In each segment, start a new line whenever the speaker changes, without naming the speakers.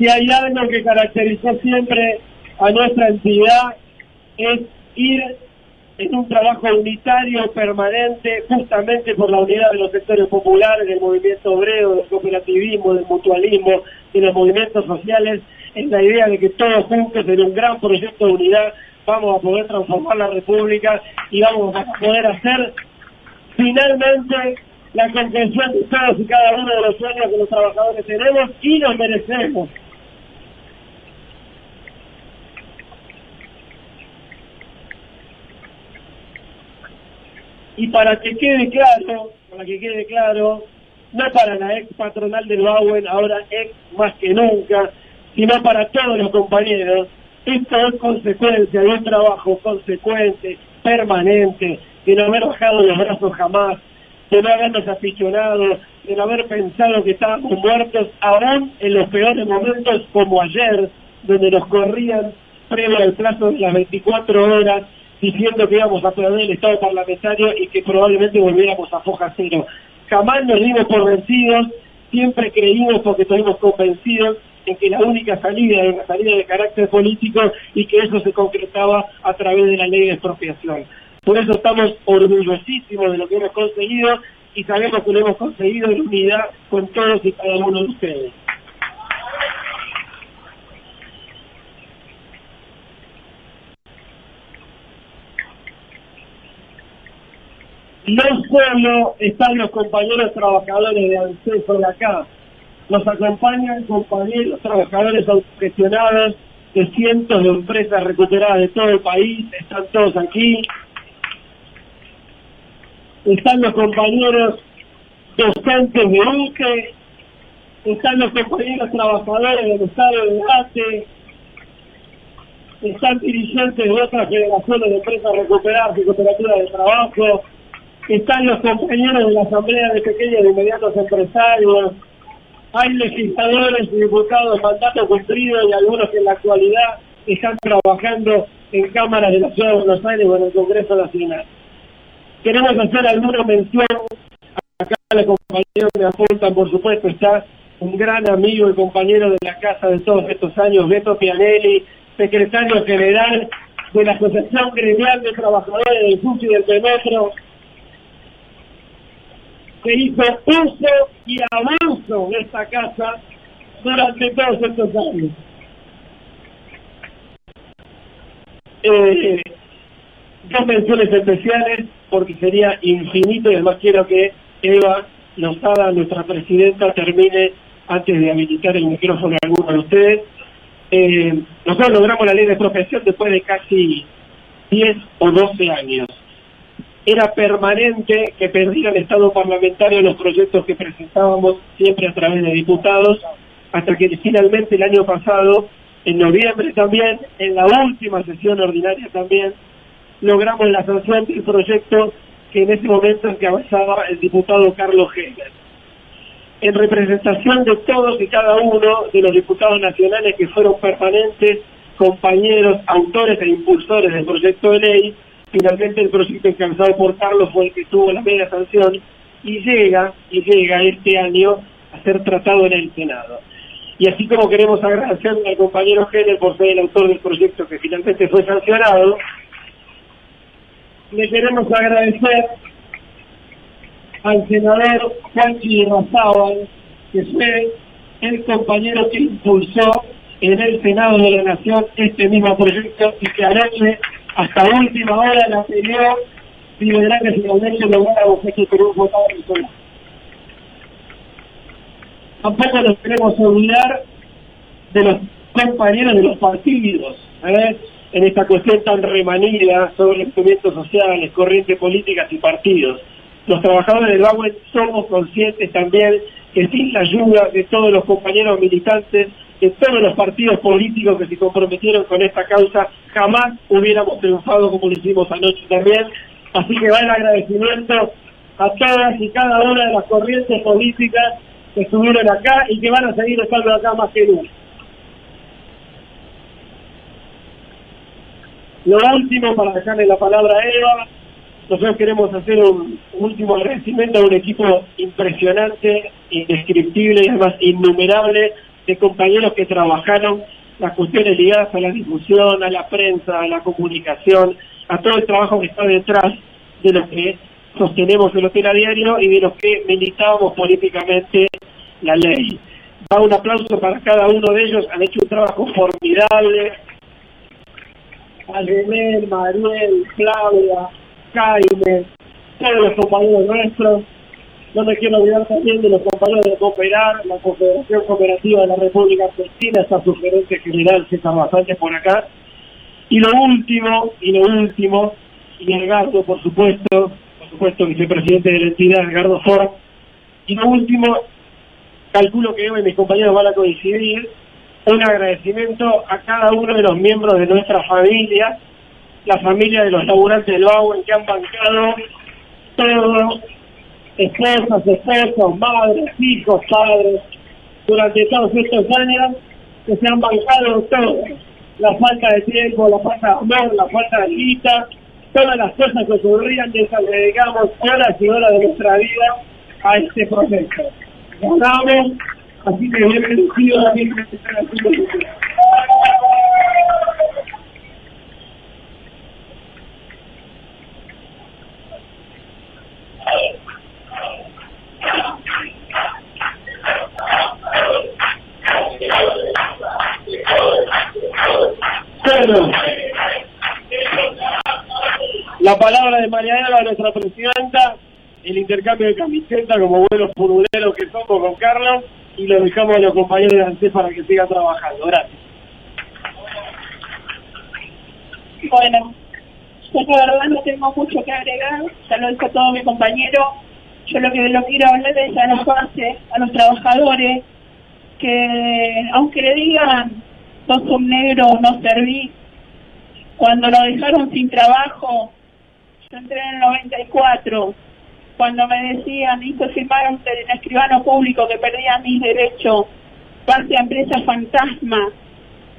si hay algo que caracterizó siempre a nuestra entidad es ir en un trabajo unitario permanente justamente por la unidad de los sectores populares, del movimiento obrero, del cooperativismo, del mutualismo, de los movimientos sociales, en la idea de que todos juntos en un gran proyecto de unidad vamos a poder transformar la República y vamos a poder hacer finalmente la concreción de todos y cada uno de los sueños que los trabajadores tenemos y nos merecemos. Y para que quede claro, para que quede claro, no para la ex patronal del Bauen, ahora ex más que nunca, sino para todos los compañeros, esto es consecuencia de un trabajo consecuente, permanente, de no haber bajado los brazos jamás, de no habernos aficionado, de no haber pensado que estábamos muertos, aún en los peores momentos como ayer, donde nos corrían previo al plazo de las 24 horas, diciendo que íbamos a perder el Estado parlamentario y que probablemente volviéramos a foja cero. Jamás nos dimos por vencidos, siempre creímos porque estuvimos convencidos en que la única salida era una salida de carácter político y que eso se concretaba a través de la ley de expropiación. Por eso estamos orgullosísimos de lo que hemos conseguido y sabemos que lo hemos conseguido en unidad con todos y cada uno de ustedes. No solo están los compañeros trabajadores de ANSESO de acá, nos acompañan compañeros trabajadores autogestionados de cientos de empresas recuperadas de todo el país, están todos aquí. Están los compañeros docentes de UCE, están los compañeros trabajadores del Estado de Debate, están dirigentes de otras generaciones de empresas recuperadas y cooperativas de trabajo, están los compañeros de la Asamblea de Pequeños y Inmediatos Empresarios, hay legisladores y diputados de mandato cumplido y algunos que en la actualidad están trabajando en cámaras de la Ciudad de Buenos Aires o en el Congreso Nacional. Queremos hacer alguna mención, acá los compañeros me apuntan, por supuesto, está un gran amigo y compañero de la casa de todos estos años, Beto Pianelli, secretario general de la Asociación Gremial de Trabajadores del FUSI y del Pemetro, que hizo uso y abuso de esta casa durante todos estos años. Eh, dos menciones especiales porque sería infinito y además quiero que Eva Lozada, nuestra presidenta, termine antes de habilitar el micrófono a alguno de ustedes. Eh, nosotros logramos la ley de profesión después de casi 10 o 12 años era permanente que perdía el Estado parlamentario los proyectos que presentábamos siempre a través de diputados, hasta que finalmente el año pasado, en noviembre también, en la última sesión ordinaria también, logramos la sanción del proyecto que en ese momento encabezaba el diputado Carlos Heger. En representación de todos y cada uno de los diputados nacionales que fueron permanentes, compañeros, autores e impulsores del proyecto de ley, Finalmente el proyecto encabezado por Carlos fue el que tuvo la media sanción y llega, y llega este año a ser tratado en el Senado. Y así como queremos agradecer al compañero Geller por ser el autor del proyecto que finalmente fue sancionado, le queremos agradecer al senador Juanchi Razábal, que fue el compañero que impulsó en el Senado de la Nación este mismo proyecto y que anoche hasta última hora la anterior y verá que Laurencio lográramos que Perú votado en sola. Tampoco nos queremos olvidar de los compañeros de los partidos, ¿eh? en esta cuestión tan remanida sobre instrumentos sociales, corrientes políticas y partidos. Los trabajadores del Bagüen somos conscientes también que sin la ayuda de todos los compañeros militantes de todos los partidos políticos que se comprometieron con esta causa, jamás hubiéramos triunfado como lo hicimos anoche también. Así que va el agradecimiento a todas y cada una de las corrientes políticas que estuvieron acá y que van a seguir estando acá más que nunca. Lo último, para dejarle la palabra a Eva, nosotros queremos hacer un último agradecimiento a un equipo impresionante, indescriptible y además innumerable de compañeros que trabajaron las cuestiones ligadas a la difusión, a la prensa, a la comunicación, a todo el trabajo que está detrás de lo que sostenemos el hotel a diario y de los que militábamos políticamente la ley. Va un aplauso para cada uno de ellos, han hecho un trabajo formidable. Algemel, Manuel, Claudia, Jaime, todos los compañeros nuestros. No me quiero olvidar también de los compañeros de Cooperar, la Confederación Cooperativa de la República Argentina, esa sugerencia general César bastante por acá. Y lo último, y lo último, y Edgardo, por supuesto, por supuesto, vicepresidente de la entidad, Edgardo Ford. Y lo último, calculo que hoy mis compañeros van a coincidir, un agradecimiento a cada uno de los miembros de nuestra familia, la familia de los laburantes del en que han bancado todos, esposas, esposos, madres, hijos, padres, durante todos estos años que se han bancado todo. La falta de tiempo, la falta de amor, la falta de guita, todas las cosas que ocurrían mientras dedicamos horas y horas de nuestra vida a este proceso. Ganamos, así que bienvenido a mi la palabra de Mariana, nuestra presidenta, el intercambio de camiseta como buenos furuleros que somos con Carlos y lo dejamos a los compañeros de ANSES para que sigan trabajando. Gracias.
Bueno, yo la verdad no tengo mucho que agregar, ya lo dijo todo mi compañero. Yo lo que lo quiero hablar es a los bases, a los trabajadores, que aunque le digan, sos un negro, no servís, cuando lo dejaron sin trabajo, en el 94, cuando me decían, hizo firmar un escribano público que perdía mis derechos, parte a empresa fantasma,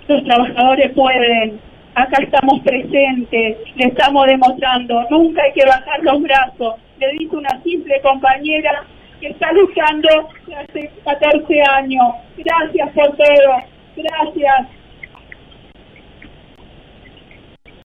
los trabajadores pueden, acá estamos presentes, le estamos demostrando, nunca hay que bajar los brazos, le dice una simple compañera que está luchando hace 14 años. Gracias por todo, gracias.